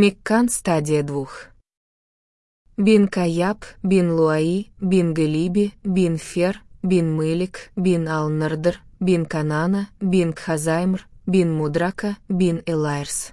Миккан стадия двух. Бин Каяб, Бин Луаи, Бин Галиби, Бин Фер, Бин Мылик, Бин Алнердер, Бин Канана, Бин Кхазаймр, Бин Мудрака, Бин Элайрс.